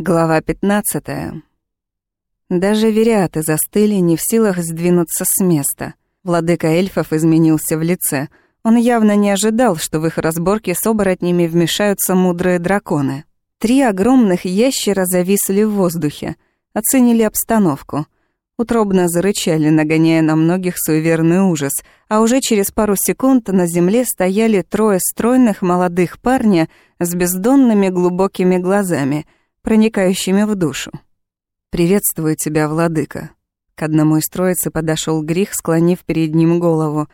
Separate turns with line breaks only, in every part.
Глава 15. Даже вериаты застыли, не в силах сдвинуться с места. Владыка эльфов изменился в лице. Он явно не ожидал, что в их разборке с оборотнями вмешаются мудрые драконы. Три огромных ящера зависли в воздухе, оценили обстановку. Утробно зарычали, нагоняя на многих суеверный ужас, а уже через пару секунд на земле стояли трое стройных молодых парня с бездонными глубокими глазами — проникающими в душу. «Приветствую тебя, владыка». К одному из троицы подошел грех, склонив перед ним голову.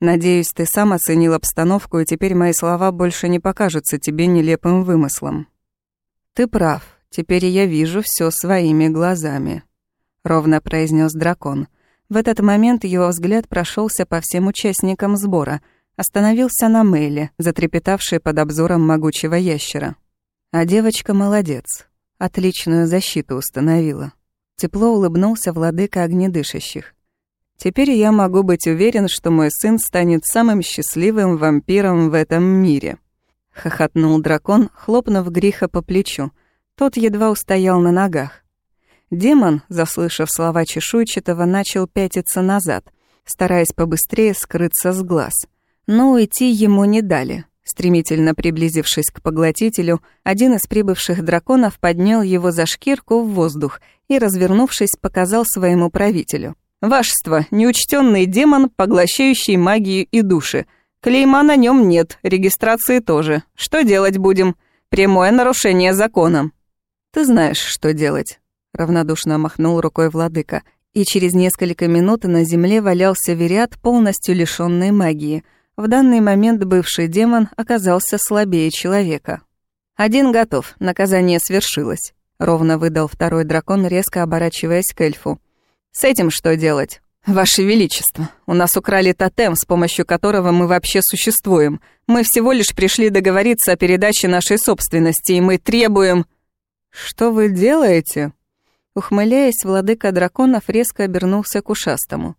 «Надеюсь, ты сам оценил обстановку, и теперь мои слова больше не покажутся тебе нелепым вымыслом». «Ты прав, теперь я вижу все своими глазами», — ровно произнес дракон. В этот момент его взгляд прошелся по всем участникам сбора, остановился на Мэйле, затрепетавшей под обзором могучего ящера. А девочка молодец. Отличную защиту установила. Тепло улыбнулся владыка огнедышащих. Теперь я могу быть уверен, что мой сын станет самым счастливым вампиром в этом мире. Хохотнул дракон, хлопнув греха по плечу. Тот едва устоял на ногах. Демон, заслышав слова чешуйчатого, начал пятиться назад, стараясь побыстрее скрыться с глаз. Но уйти ему не дали. Стремительно приблизившись к поглотителю, один из прибывших драконов поднял его за шкирку в воздух и, развернувшись, показал своему правителю. «Вашество, неучтенный демон, поглощающий магию и души. Клейма на нем нет, регистрации тоже. Что делать будем? Прямое нарушение закона». «Ты знаешь, что делать», — равнодушно махнул рукой владыка, и через несколько минут на земле валялся верят, полностью лишённый магии — в данный момент бывший демон оказался слабее человека. «Один готов, наказание свершилось», — ровно выдал второй дракон, резко оборачиваясь к эльфу. «С этим что делать?» «Ваше Величество, у нас украли тотем, с помощью которого мы вообще существуем. Мы всего лишь пришли договориться о передаче нашей собственности, и мы требуем...» «Что вы делаете?» Ухмыляясь, владыка драконов резко обернулся к ушастому.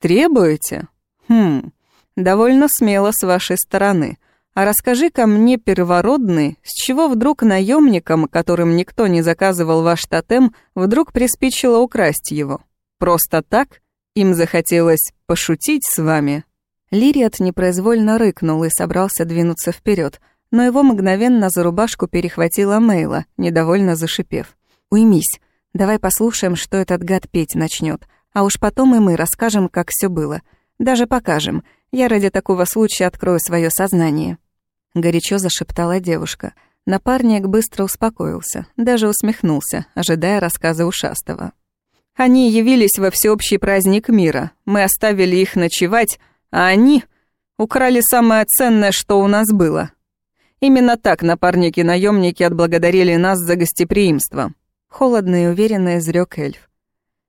«Требуете? Хм, Довольно смело с вашей стороны. А расскажи-ка мне, первородный, с чего вдруг наемникам, которым никто не заказывал ваш тотем, вдруг приспичило украсть его? Просто так? Им захотелось пошутить с вами?» Лириат непроизвольно рыкнул и собрался двинуться вперед, но его мгновенно за рубашку перехватила Мейла, недовольно зашипев. «Уймись, давай послушаем, что этот гад петь начнет, а уж потом и мы расскажем, как все было. Даже покажем, я ради такого случая открою свое сознание». Горячо зашептала девушка. Напарник быстро успокоился, даже усмехнулся, ожидая рассказа ушастого. «Они явились во всеобщий праздник мира. Мы оставили их ночевать, а они украли самое ценное, что у нас было. Именно так напарники-наемники отблагодарили нас за гостеприимство». Холодно и уверенно изрек эльф.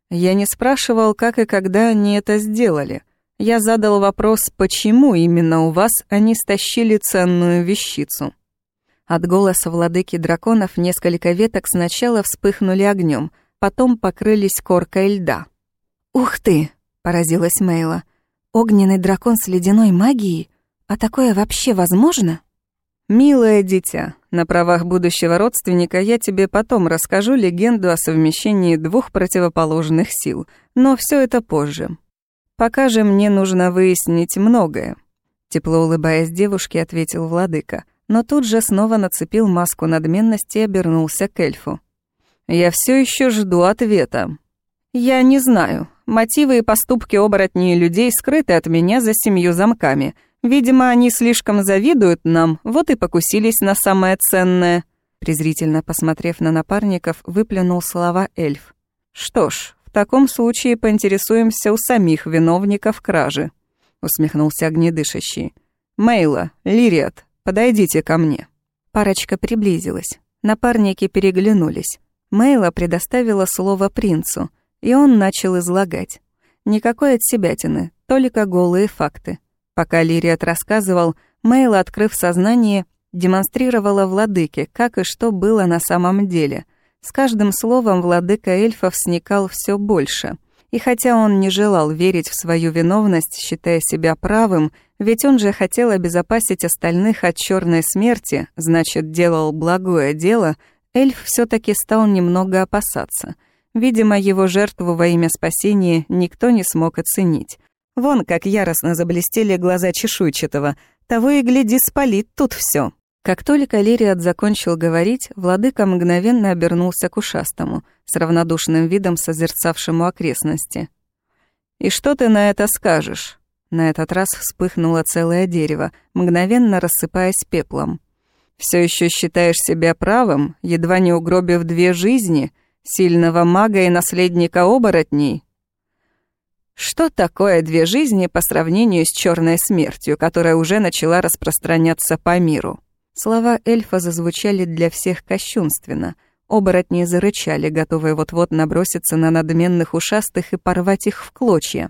«Я не спрашивал, как и когда они это сделали. Я задал вопрос, почему именно у вас они стащили ценную вещицу. От голоса владыки драконов несколько веток сначала вспыхнули огнем, потом покрылись коркой льда. «Ух ты!» — поразилась Мейла. «Огненный дракон с ледяной магией? А такое вообще возможно?» «Милое дитя, на правах будущего родственника я тебе потом расскажу легенду о совмещении двух противоположных сил, но все это позже. «Пока же мне нужно выяснить многое», — тепло улыбаясь девушке, ответил владыка, но тут же снова нацепил маску надменности и обернулся к эльфу. «Я все еще жду ответа». «Я не знаю. Мотивы и поступки оборотней людей скрыты от меня за семью замками. Видимо, они слишком завидуют нам, вот и покусились на самое ценное». Презрительно посмотрев на напарников, выплюнул слова эльф. «Что ж, в таком случае поинтересуемся у самих виновников кражи», — усмехнулся огнедышащий. «Мейла, Лириат, подойдите ко мне». Парочка приблизилась. Напарники переглянулись. Мейла предоставила слово принцу, и он начал излагать. Никакой отсебятины, только голые факты. Пока Лириат рассказывал, Мейла, открыв сознание, демонстрировала владыке, как и что было на самом деле — с каждым словом владыка эльфов сникал все больше. И хотя он не желал верить в свою виновность, считая себя правым, ведь он же хотел обезопасить остальных от черной смерти, значит, делал благое дело, эльф все таки стал немного опасаться. Видимо, его жертву во имя спасения никто не смог оценить. Вон как яростно заблестели глаза чешуйчатого. Того и гляди, спалит тут все. Как только Лириат закончил говорить, владыка мгновенно обернулся к ушастому, с равнодушным видом созерцавшему окрестности. «И что ты на это скажешь?» На этот раз вспыхнуло целое дерево, мгновенно рассыпаясь пеплом. Все еще считаешь себя правым, едва не угробив две жизни, сильного мага и наследника оборотней?» Что такое две жизни по сравнению с черной смертью, которая уже начала распространяться по миру? Слова эльфа зазвучали для всех кощунственно. Оборотни зарычали, готовые вот-вот наброситься на надменных ушастых и порвать их в клочья.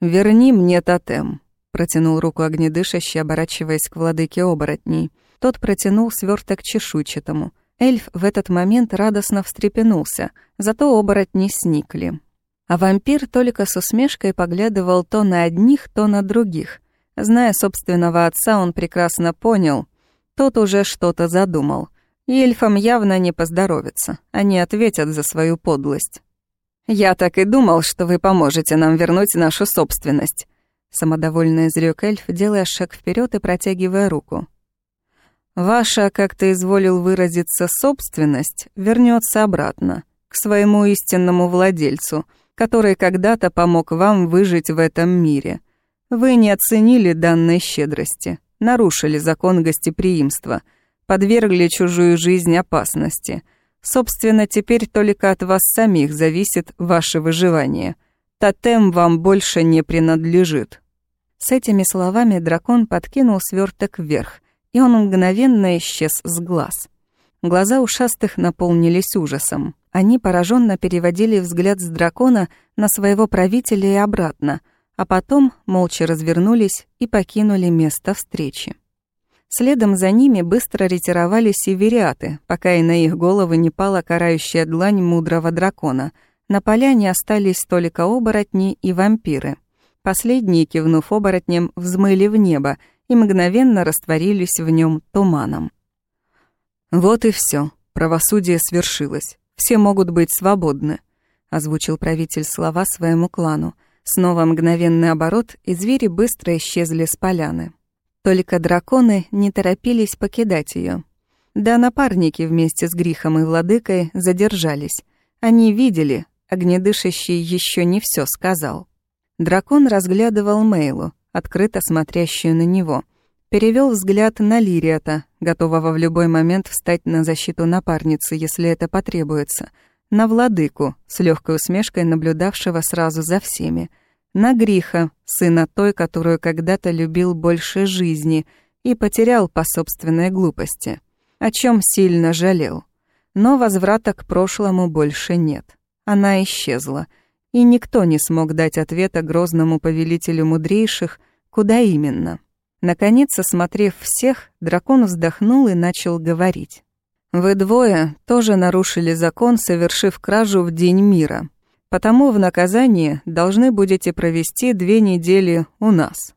«Верни мне тотем», — протянул руку огнедышащий, оборачиваясь к владыке оборотней. Тот протянул сверток чешуйчатому. Эльф в этот момент радостно встрепенулся, зато оборотни сникли. А вампир только с усмешкой поглядывал то на одних, то на других. Зная собственного отца, он прекрасно понял, тот уже что-то задумал. Эльфам явно не поздоровится. Они ответят за свою подлость. «Я так и думал, что вы поможете нам вернуть нашу собственность», самодовольно изрёк эльф, делая шаг вперед и протягивая руку. «Ваша, как ты изволил выразиться, собственность вернется обратно, к своему истинному владельцу, который когда-то помог вам выжить в этом мире. Вы не оценили данной щедрости нарушили закон гостеприимства, подвергли чужую жизнь опасности. Собственно, теперь только от вас самих зависит ваше выживание. Тотем вам больше не принадлежит». С этими словами дракон подкинул сверток вверх, и он мгновенно исчез с глаз. Глаза ушастых наполнились ужасом. Они пораженно переводили взгляд с дракона на своего правителя и обратно — а потом молча развернулись и покинули место встречи. Следом за ними быстро ретировались и вериаты, пока и на их головы не пала карающая длань мудрого дракона. На поляне остались только оборотни и вампиры. Последние, кивнув оборотнем, взмыли в небо и мгновенно растворились в нем туманом. «Вот и все. Правосудие свершилось. Все могут быть свободны», — озвучил правитель слова своему клану. Снова мгновенный оборот, и звери быстро исчезли с поляны. Только драконы не торопились покидать ее. Да напарники вместе с Грихом и Владыкой задержались. Они видели, огнедышащий еще не все сказал. Дракон разглядывал Мейлу, открыто смотрящую на него. Перевел взгляд на Лириата, готового в любой момент встать на защиту напарницы, если это потребуется — на владыку, с легкой усмешкой наблюдавшего сразу за всеми, на Гриха, сына той, которую когда-то любил больше жизни и потерял по собственной глупости, о чем сильно жалел. Но возврата к прошлому больше нет. Она исчезла, и никто не смог дать ответа грозному повелителю мудрейших, куда именно. Наконец, осмотрев всех, дракон вздохнул и начал говорить. Вы двое тоже нарушили закон, совершив кражу в День мира. Потому в наказание должны будете провести две недели у нас».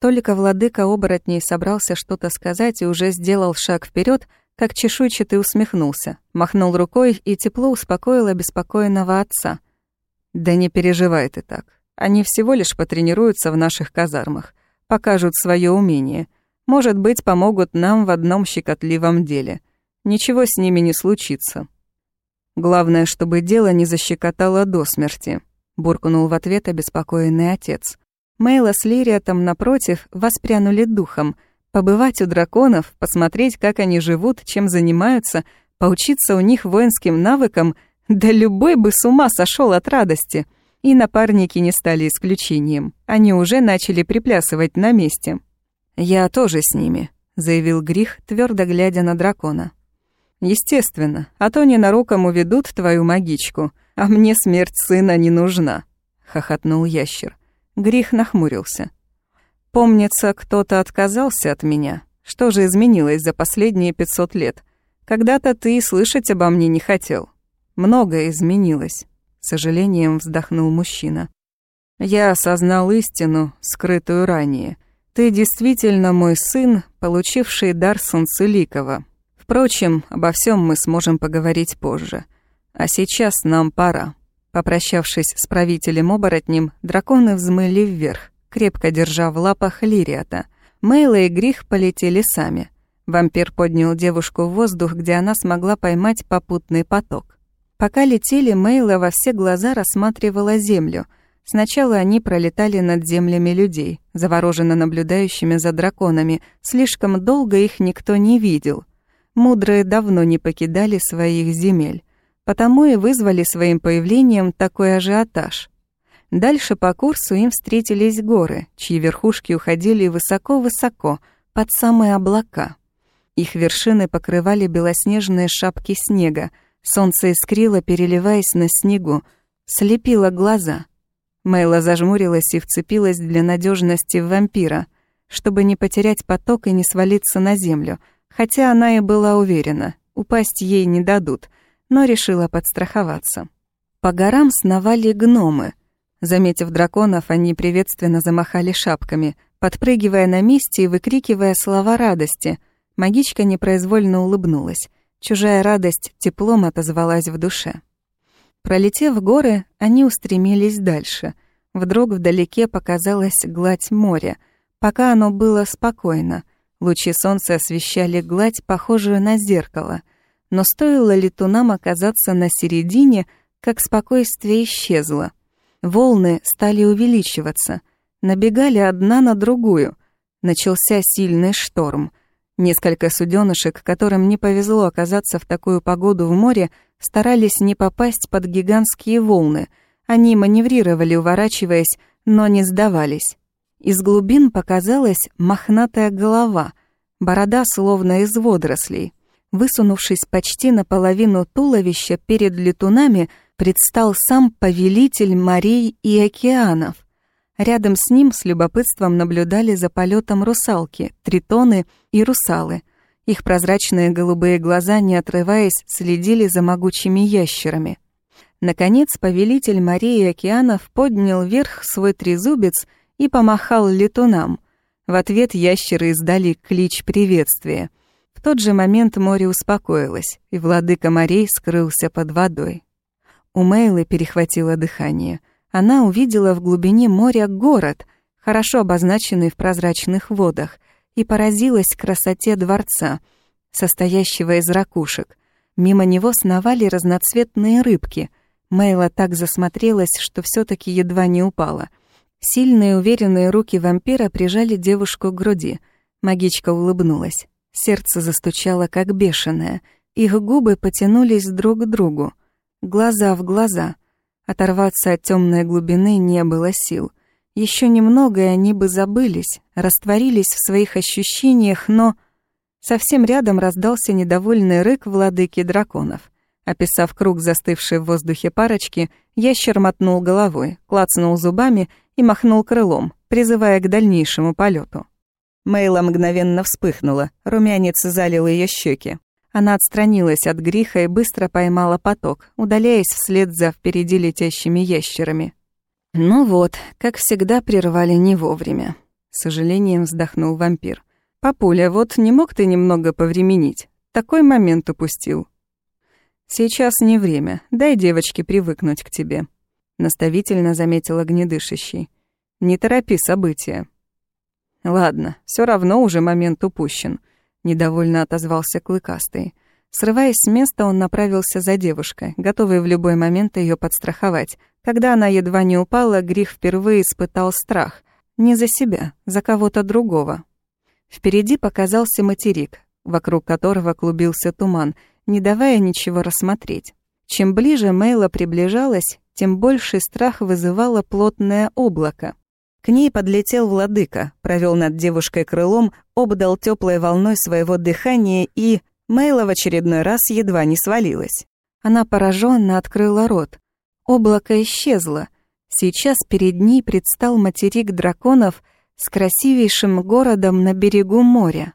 Только владыка оборотней собрался что-то сказать и уже сделал шаг вперед, как чешуйчатый усмехнулся, махнул рукой и тепло успокоил обеспокоенного отца. «Да не переживай ты так. Они всего лишь потренируются в наших казармах, покажут свое умение. Может быть, помогут нам в одном щекотливом деле ничего с ними не случится. Главное, чтобы дело не защекотало до смерти, буркнул в ответ обеспокоенный отец. Мейла с Лириатом, напротив, воспрянули духом. Побывать у драконов, посмотреть, как они живут, чем занимаются, поучиться у них воинским навыкам, да любой бы с ума сошел от радости. И напарники не стали исключением. Они уже начали приплясывать на месте. «Я тоже с ними», — заявил Грих, твердо глядя на дракона. Естественно, а то ненароком уведут твою магичку, а мне смерть сына не нужна», — хохотнул ящер. Грих нахмурился. «Помнится, кто-то отказался от меня. Что же изменилось за последние пятьсот лет? Когда-то ты слышать обо мне не хотел. Многое изменилось», — сожалением вздохнул мужчина. «Я осознал истину, скрытую ранее. Ты действительно мой сын, получивший дар Солнцеликова, Впрочем, обо всем мы сможем поговорить позже. А сейчас нам пора. Попрощавшись с правителем-оборотнем, драконы взмыли вверх, крепко держа в лапах Лириата. Мейла и Грих полетели сами. Вампир поднял девушку в воздух, где она смогла поймать попутный поток. Пока летели, Мейла во все глаза рассматривала землю. Сначала они пролетали над землями людей, завороженно наблюдающими за драконами. Слишком долго их никто не видел. Мудрые давно не покидали своих земель. Потому и вызвали своим появлением такой ажиотаж. Дальше по курсу им встретились горы, чьи верхушки уходили высоко-высоко, под самые облака. Их вершины покрывали белоснежные шапки снега, солнце искрило, переливаясь на снегу, слепило глаза. Мейла зажмурилась и вцепилась для надежности в вампира, чтобы не потерять поток и не свалиться на землю, хотя она и была уверена, упасть ей не дадут, но решила подстраховаться. По горам сновали гномы. Заметив драконов, они приветственно замахали шапками, подпрыгивая на месте и выкрикивая слова радости. Магичка непроизвольно улыбнулась. Чужая радость теплом отозвалась в душе. Пролетев горы, они устремились дальше. Вдруг вдалеке показалась гладь моря. Пока оно было спокойно. Лучи солнца освещали гладь, похожую на зеркало. Но стоило летунам оказаться на середине, как спокойствие исчезло. Волны стали увеличиваться, набегали одна на другую. Начался сильный шторм. Несколько суденышек, которым не повезло оказаться в такую погоду в море, старались не попасть под гигантские волны. Они маневрировали, уворачиваясь, но не сдавались. Из глубин показалась мохнатая голова, борода словно из водорослей. Высунувшись почти наполовину туловища перед летунами, предстал сам повелитель морей и океанов. Рядом с ним с любопытством наблюдали за полетом русалки, тритоны и русалы. Их прозрачные голубые глаза, не отрываясь, следили за могучими ящерами. Наконец, повелитель морей и океанов поднял вверх свой трезубец и помахал летунам. В ответ ящеры издали клич приветствия. В тот же момент море успокоилось, и владыка морей скрылся под водой. У Мейлы перехватило дыхание. Она увидела в глубине моря город, хорошо обозначенный в прозрачных водах, и поразилась красоте дворца, состоящего из ракушек. Мимо него сновали разноцветные рыбки. Мейла так засмотрелась, что все таки едва не упала. Сильные уверенные руки вампира прижали девушку к груди. Магичка улыбнулась. Сердце застучало, как бешеное. Их губы потянулись друг к другу глаза в глаза. Оторваться от темной глубины не было сил. Еще немного, и они бы забылись, растворились в своих ощущениях, но... Совсем рядом раздался недовольный рык владыки драконов. Описав круг застывшей в воздухе парочки, ящер мотнул головой, клацнул зубами и махнул крылом, призывая к дальнейшему полету. Мейла мгновенно вспыхнула, румянец залил ее щеки. Она отстранилась от греха и быстро поймала поток, удаляясь вслед за впереди летящими ящерами. «Ну вот, как всегда, прервали не вовремя», — с сожалением вздохнул вампир. «Папуля, вот не мог ты немного повременить? Такой момент упустил». «Сейчас не время, дай девочке привыкнуть к тебе», — наставительно заметил огнедышащий. «Не торопи события». «Ладно, все равно уже момент упущен», недовольно отозвался Клыкастый. Срываясь с места, он направился за девушкой, готовый в любой момент ее подстраховать. Когда она едва не упала, Гриф впервые испытал страх. Не за себя, за кого-то другого. Впереди показался материк, вокруг которого клубился туман, не давая ничего рассмотреть. Чем ближе Мейла приближалась, тем больший страх вызывало плотное облако. К ней подлетел владыка, провел над девушкой крылом, обдал теплой волной своего дыхания и... Мейла в очередной раз едва не свалилась. Она пораженно открыла рот. Облако исчезло. Сейчас перед ней предстал материк драконов с красивейшим городом на берегу моря.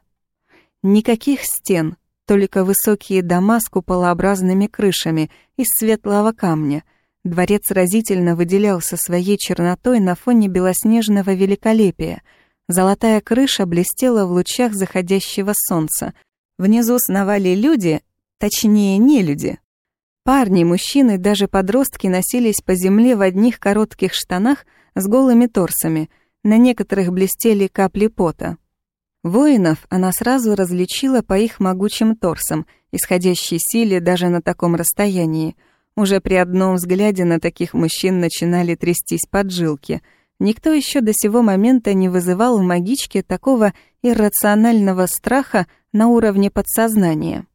Никаких стен, только высокие дома с куполообразными крышами из светлого камня — Дворец разительно выделялся своей чернотой на фоне белоснежного великолепия. Золотая крыша блестела в лучах заходящего солнца. Внизу сновали люди, точнее, не люди. Парни, мужчины, даже подростки носились по земле в одних коротких штанах с голыми торсами, на некоторых блестели капли пота. Воинов она сразу различила по их могучим торсам, исходящей силе даже на таком расстоянии. Уже при одном взгляде на таких мужчин начинали трястись поджилки. Никто еще до сего момента не вызывал в магичке такого иррационального страха на уровне подсознания.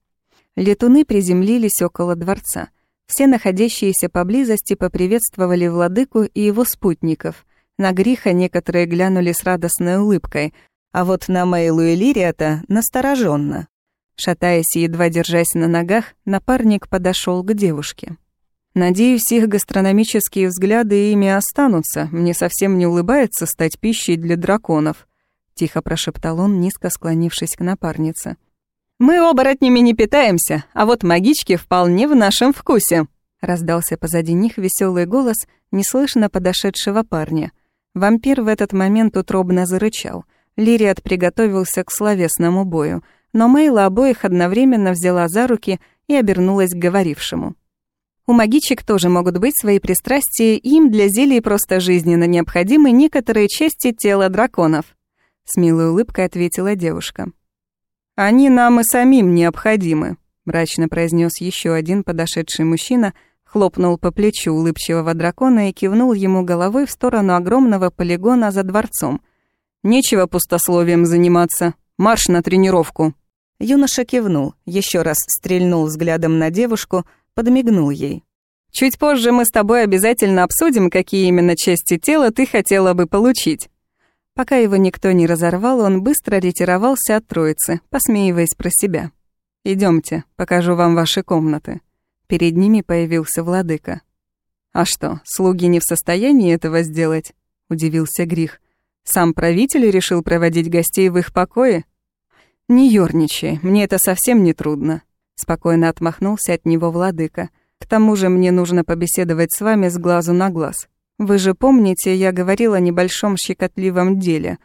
Летуны приземлились около дворца. Все находящиеся поблизости поприветствовали владыку и его спутников. На Гриха некоторые глянули с радостной улыбкой, а вот на Мейлу и Лириата настороженно. Шатаясь и едва держась на ногах, напарник подошел к девушке. «Надеюсь, их гастрономические взгляды ими останутся. Мне совсем не улыбается стать пищей для драконов», — тихо прошептал он, низко склонившись к напарнице. «Мы оборотнями не питаемся, а вот магички вполне в нашем вкусе», — раздался позади них веселый голос неслышно подошедшего парня. Вампир в этот момент утробно зарычал — Лириат приготовился к словесному бою, но Мейла обоих одновременно взяла за руки и обернулась к говорившему. У магичек тоже могут быть свои пристрастия, им для зелий просто жизненно необходимы некоторые части тела драконов. С милой улыбкой ответила девушка. «Они нам и самим необходимы», — мрачно произнес еще один подошедший мужчина, хлопнул по плечу улыбчивого дракона и кивнул ему головой в сторону огромного полигона за дворцом, Нечего пустословием заниматься. Марш на тренировку». Юноша кивнул, еще раз стрельнул взглядом на девушку, подмигнул ей. «Чуть позже мы с тобой обязательно обсудим, какие именно части тела ты хотела бы получить». Пока его никто не разорвал, он быстро ретировался от троицы, посмеиваясь про себя. Идемте, покажу вам ваши комнаты». Перед ними появился владыка. «А что, слуги не в состоянии этого сделать?» — удивился Грих. Сам правитель решил проводить гостей в их покое? Не ёрничай, мне это совсем не трудно. Спокойно отмахнулся от него владыка. К тому же мне нужно побеседовать с вами с глазу на глаз. Вы же помните, я говорила о небольшом щекотливом деле,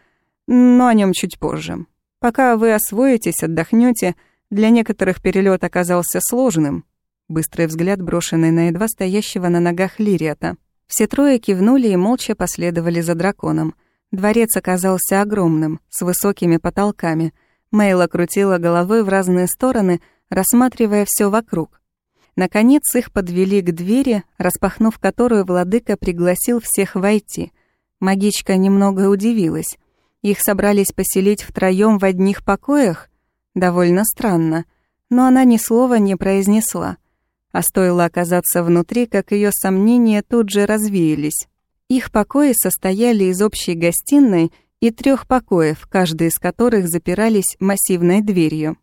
но о нем чуть позже. Пока вы освоитесь, отдохнете, для некоторых перелет оказался сложным. Быстрый взгляд, брошенный на едва стоящего на ногах Лириата. Все трое кивнули и молча последовали за драконом. Дворец оказался огромным, с высокими потолками. Мейла крутила головой в разные стороны, рассматривая все вокруг. Наконец их подвели к двери, распахнув которую владыка пригласил всех войти. Магичка немного удивилась. Их собрались поселить втроем в одних покоях? Довольно странно. Но она ни слова не произнесла. А стоило оказаться внутри, как ее сомнения тут же развеялись. Их покои состояли из общей гостиной и трех покоев, каждый из которых запирались массивной дверью.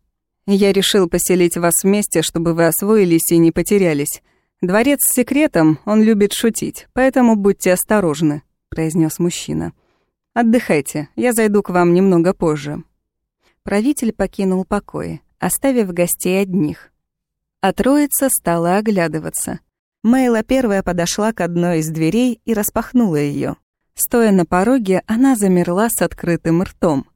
«Я решил поселить вас вместе, чтобы вы освоились и не потерялись. Дворец с секретом, он любит шутить, поэтому будьте осторожны», — произнес мужчина. «Отдыхайте, я зайду к вам немного позже». Правитель покинул покои, оставив гостей одних. А троица стала оглядываться. Мейла первая подошла к одной из дверей и распахнула ее. Стоя на пороге, она замерла с открытым ртом.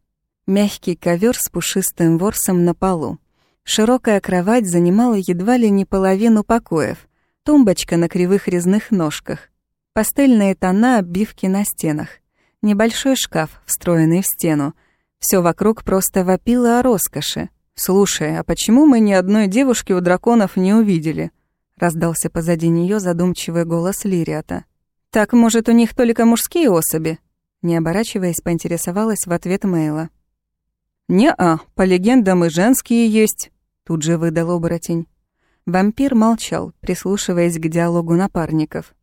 Мягкий ковер с пушистым ворсом на полу. Широкая кровать занимала едва ли не половину покоев. Тумбочка на кривых резных ножках. Пастельные тона обивки на стенах. Небольшой шкаф, встроенный в стену. Все вокруг просто вопило о роскоши. «Слушай, а почему мы ни одной девушки у драконов не увидели?» раздался позади нее задумчивый голос Лириата. Так, может, у них только мужские особи? Не оборачиваясь, поинтересовалась в ответ Мейла. «Не-а, по легендам и женские есть», — тут же выдал оборотень. Вампир молчал, прислушиваясь к диалогу напарников.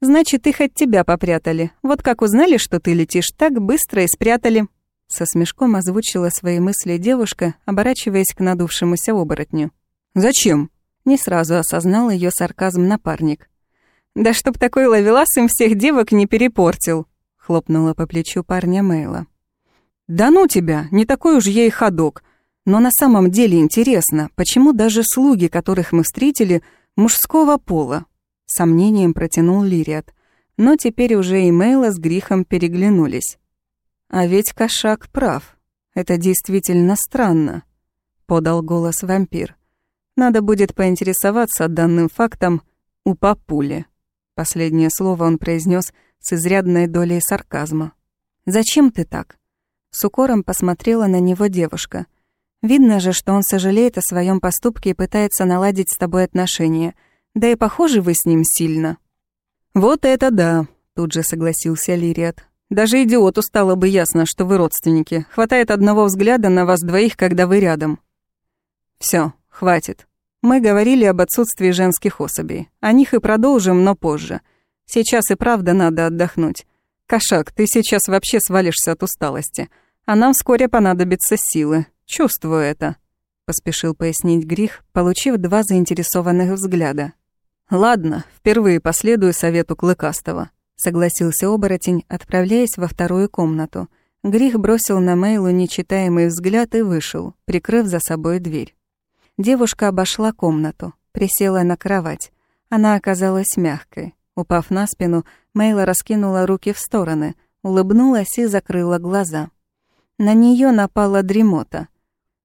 «Значит, их от тебя попрятали. Вот как узнали, что ты летишь так быстро и спрятали?» Со смешком озвучила свои мысли девушка, оборачиваясь к надувшемуся оборотню. «Зачем?» Не сразу осознал ее сарказм напарник. «Да чтоб такой ловелас им всех девок не перепортил!» Хлопнула по плечу парня Мейла. «Да ну тебя, не такой уж и ходок. Но на самом деле интересно, почему даже слуги, которых мы встретили, мужского пола?» Сомнением протянул Лириат. Но теперь уже и Мейла с Грихом переглянулись. А ведь кошак прав. Это действительно странно. подал голос вампир. «Надо будет поинтересоваться данным фактом у папули». Последнее слово он произнес с изрядной долей сарказма. «Зачем ты так?» С укором посмотрела на него девушка. «Видно же, что он сожалеет о своем поступке и пытается наладить с тобой отношения. Да и похожи вы с ним сильно». «Вот это да», — тут же согласился Лириат. «Даже идиоту стало бы ясно, что вы родственники. Хватает одного взгляда на вас двоих, когда вы рядом». Все, хватит. Мы говорили об отсутствии женских особей. О них и продолжим, но позже. Сейчас и правда надо отдохнуть. Кошак, ты сейчас вообще свалишься от усталости. А нам вскоре понадобятся силы. Чувствую это», — поспешил пояснить Грих, получив два заинтересованных взгляда. «Ладно, впервые последую совету Клыкастого», — согласился оборотень, отправляясь во вторую комнату. Грих бросил на Мейлу нечитаемый взгляд и вышел, прикрыв за собой дверь. Девушка обошла комнату, присела на кровать. Она оказалась мягкой. Упав на спину, Мейла раскинула руки в стороны, улыбнулась и закрыла глаза. На нее напала дремота.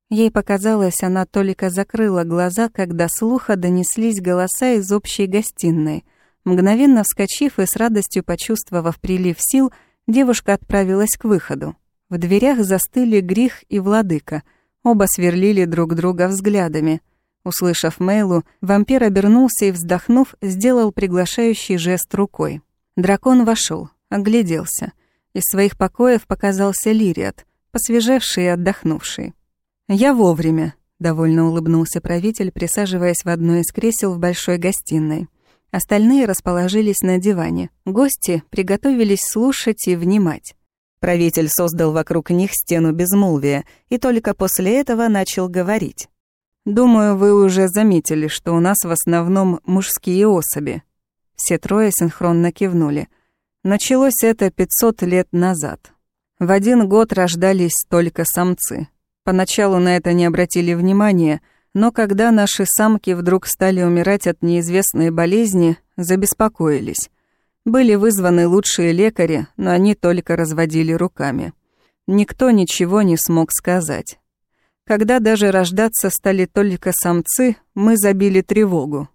Ей показалось, она только закрыла глаза, когда слуха донеслись голоса из общей гостиной. Мгновенно вскочив и с радостью почувствовав прилив сил, девушка отправилась к выходу. В дверях застыли Грих и Владыка. Оба сверлили друг друга взглядами — Услышав Мейлу, вампир обернулся и, вздохнув, сделал приглашающий жест рукой. Дракон вошел, огляделся. Из своих покоев показался Лириат, посвежевший и отдохнувший. «Я вовремя», — довольно улыбнулся правитель, присаживаясь в одно из кресел в большой гостиной. Остальные расположились на диване. Гости приготовились слушать и внимать. Правитель создал вокруг них стену безмолвия и только после этого начал говорить. Думаю, вы уже заметили, что у нас в основном мужские особи. Все трое синхронно кивнули. Началось это 500 лет назад. В один год рождались только самцы. Поначалу на это не обратили внимания, но когда наши самки вдруг стали умирать от неизвестной болезни, забеспокоились. Были вызваны лучшие лекари, но они только разводили руками. Никто ничего не смог сказать. Когда даже рождаться стали только самцы, мы забили тревогу.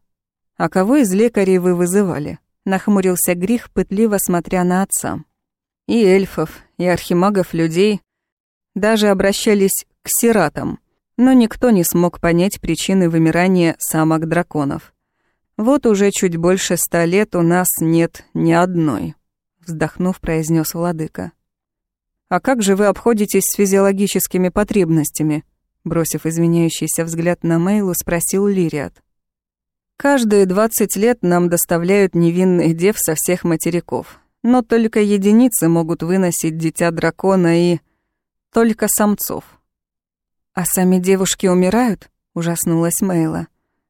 «А кого из лекарей вы вызывали?» — нахмурился Грих, пытливо смотря на отца. «И эльфов, и архимагов людей. Даже обращались к сиратам, но никто не смог понять причины вымирания самок драконов. Вот уже чуть больше ста лет у нас нет ни одной», — вздохнув, произнес владыка. «А как же вы обходитесь с физиологическими потребностями?» Бросив извиняющийся взгляд на Мейлу, спросил Лириат. «Каждые двадцать лет нам доставляют невинных дев со всех материков, но только единицы могут выносить дитя дракона и... только самцов». «А сами девушки умирают?» — ужаснулась Мейла.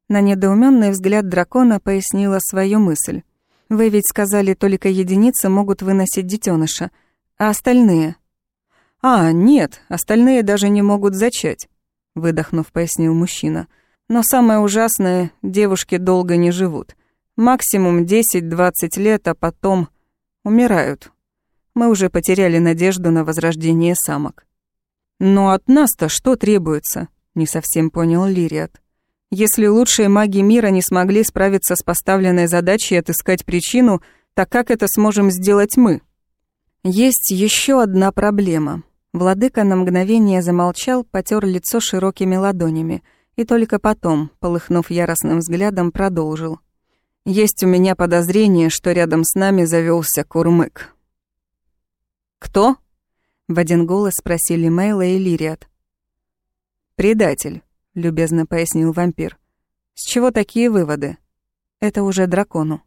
На недоуменный взгляд дракона пояснила свою мысль. «Вы ведь сказали, только единицы могут выносить детеныша, а остальные?» «А, нет, остальные даже не могут зачать выдохнув, пояснил мужчина. Но самое ужасное, девушки долго не живут. Максимум 10-20 лет, а потом умирают. Мы уже потеряли надежду на возрождение самок. Но от нас-то что требуется? Не совсем понял Лириат. Если лучшие маги мира не смогли справиться с поставленной задачей отыскать причину, так как это сможем сделать мы? Есть еще одна проблема. Владыка на мгновение замолчал, потер лицо широкими ладонями и только потом, полыхнув яростным взглядом, продолжил. «Есть у меня подозрение, что рядом с нами завелся Курмык». «Кто?» — в один голос спросили Мейла и Лириат. «Предатель», — любезно пояснил вампир. «С чего такие выводы?» «Это уже дракону».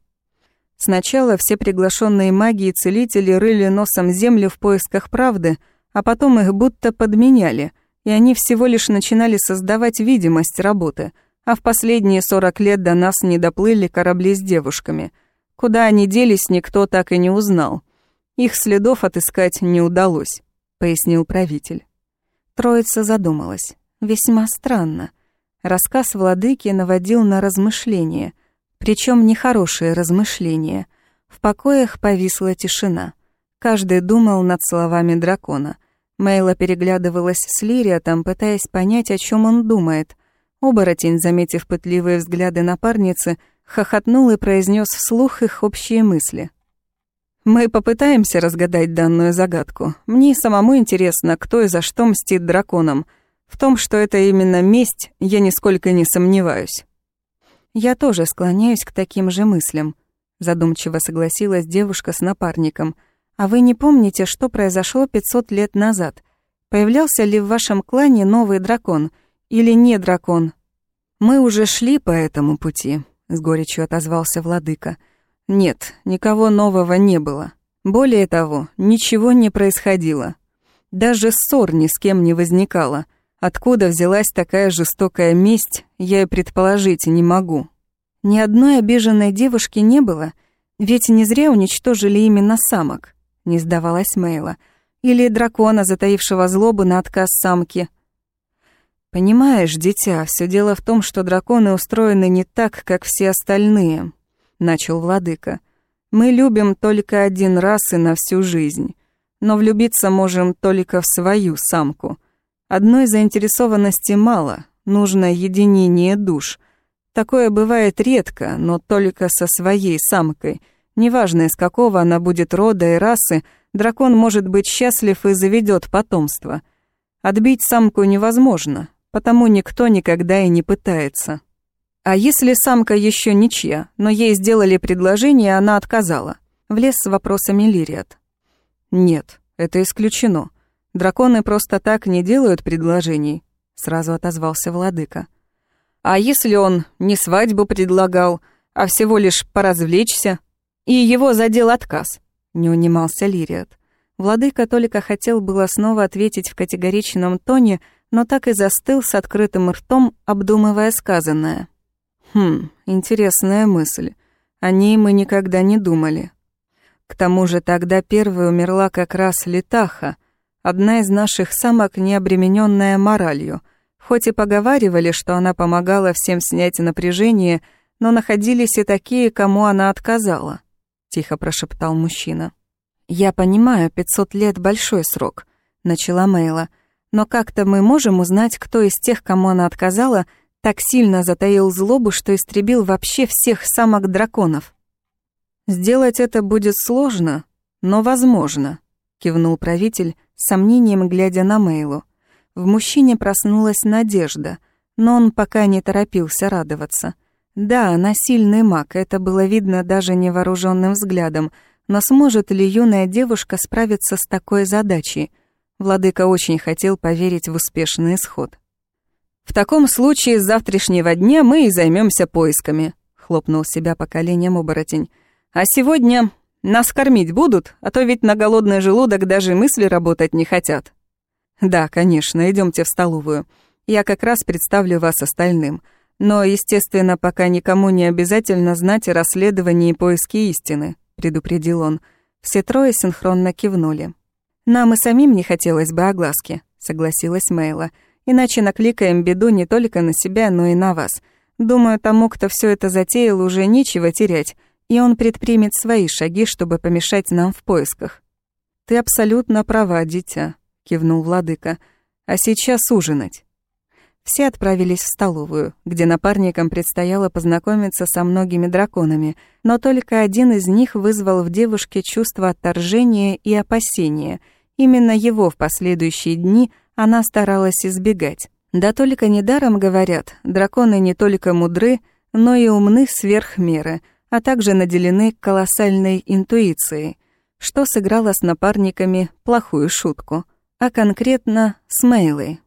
Сначала все приглашенные маги и целители рыли носом землю в поисках правды — а потом их будто подменяли, и они всего лишь начинали создавать видимость работы, а в последние 40 лет до нас не доплыли корабли с девушками. Куда они делись, никто так и не узнал. Их следов отыскать не удалось, пояснил правитель. Троица задумалась. Весьма странно. Рассказ владыки наводил на размышления, причем нехорошие размышления. В покоях повисла тишина. Каждый думал над словами дракона. Мейла переглядывалась с Лириатом, пытаясь понять, о чем он думает. Оборотень, заметив пытливые взгляды напарницы, хохотнул и произнес вслух их общие мысли. «Мы попытаемся разгадать данную загадку. Мне самому интересно, кто и за что мстит драконам. В том, что это именно месть, я нисколько не сомневаюсь». «Я тоже склоняюсь к таким же мыслям», — задумчиво согласилась девушка с напарником — а вы не помните, что произошло 500 лет назад? Появлялся ли в вашем клане новый дракон или не дракон? Мы уже шли по этому пути, с горечью отозвался владыка. Нет, никого нового не было. Более того, ничего не происходило. Даже ссор ни с кем не возникало. Откуда взялась такая жестокая месть, я и предположить не могу. Ни одной обиженной девушки не было, ведь не зря уничтожили именно самок не сдавалась Мейла. Или дракона, затаившего злобу на отказ самки. «Понимаешь, дитя, все дело в том, что драконы устроены не так, как все остальные», — начал владыка. «Мы любим только один раз и на всю жизнь, но влюбиться можем только в свою самку. Одной заинтересованности мало, нужно единение душ. Такое бывает редко, но только со своей самкой — Неважно, из какого она будет рода и расы, дракон может быть счастлив и заведет потомство. Отбить самку невозможно, потому никто никогда и не пытается. А если самка еще ничья, но ей сделали предложение, она отказала? Влез с вопросами Лириат. Нет, это исключено. Драконы просто так не делают предложений, сразу отозвался владыка. А если он не свадьбу предлагал, а всего лишь поразвлечься, и его задел отказ, не унимался Лириат. Владыка только хотел было снова ответить в категоричном тоне, но так и застыл с открытым ртом, обдумывая сказанное. Хм, интересная мысль. О ней мы никогда не думали. К тому же тогда первой умерла как раз Литаха, одна из наших самок, не обремененная моралью. Хоть и поговаривали, что она помогала всем снять напряжение, но находились и такие, кому она отказала тихо прошептал мужчина. «Я понимаю, пятьсот лет — большой срок», — начала Мейла. «Но как-то мы можем узнать, кто из тех, кому она отказала, так сильно затаил злобу, что истребил вообще всех самок драконов?» «Сделать это будет сложно, но возможно», — кивнул правитель, с сомнением глядя на Мейлу. В мужчине проснулась надежда, но он пока не торопился радоваться — да, она сильный маг, это было видно даже невооруженным взглядом, но сможет ли юная девушка справиться с такой задачей? Владыка очень хотел поверить в успешный исход. «В таком случае с завтрашнего дня мы и займемся поисками», — хлопнул себя по коленям оборотень. «А сегодня нас кормить будут, а то ведь на голодный желудок даже мысли работать не хотят». «Да, конечно, идемте в столовую. Я как раз представлю вас остальным». Но, естественно, пока никому не обязательно знать о расследовании и поиске истины, предупредил он. Все трое синхронно кивнули. Нам и самим не хотелось бы огласки, согласилась Мейла. Иначе накликаем беду не только на себя, но и на вас. Думаю, тому, кто все это затеял, уже нечего терять, и он предпримет свои шаги, чтобы помешать нам в поисках. Ты абсолютно права, дитя, кивнул владыка. А сейчас ужинать. Все отправились в столовую, где напарникам предстояло познакомиться со многими драконами, но только один из них вызвал в девушке чувство отторжения и опасения. Именно его в последующие дни она старалась избегать. Да только недаром говорят, драконы не только мудры, но и умны сверх меры, а также наделены колоссальной интуицией, что сыграло с напарниками плохую шутку, а конкретно с Мейлой.